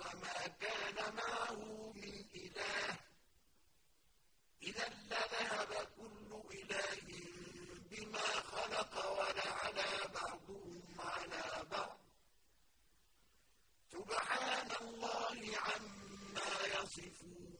وما كان معه من إله إذا لذهب كل إله بما خلق ولعلى بعضهم على بعض. سبحان الله عما يصفون.